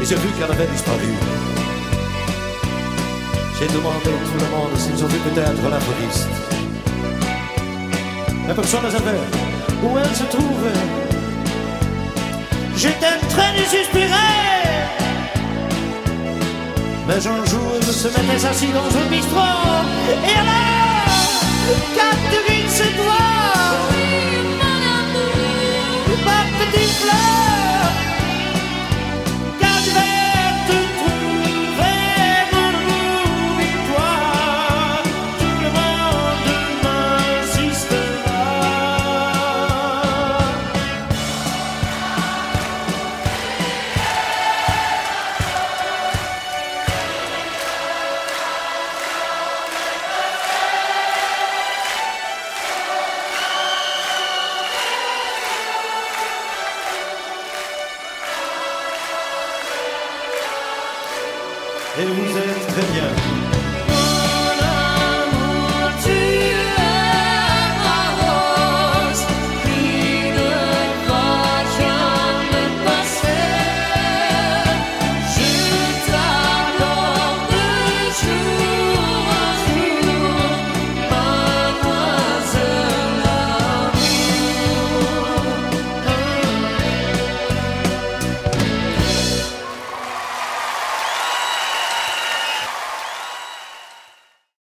j'ai vu qu'elle avait disparu. J'ai demandé à tout le monde s'ils ont vu peut-être la police. Mais personne ne savait où elle se trouvait. J'étais très désespéré. Mais un jour, je se mettais assis dans un bistrot. Et alors, Et vous êtes très bien.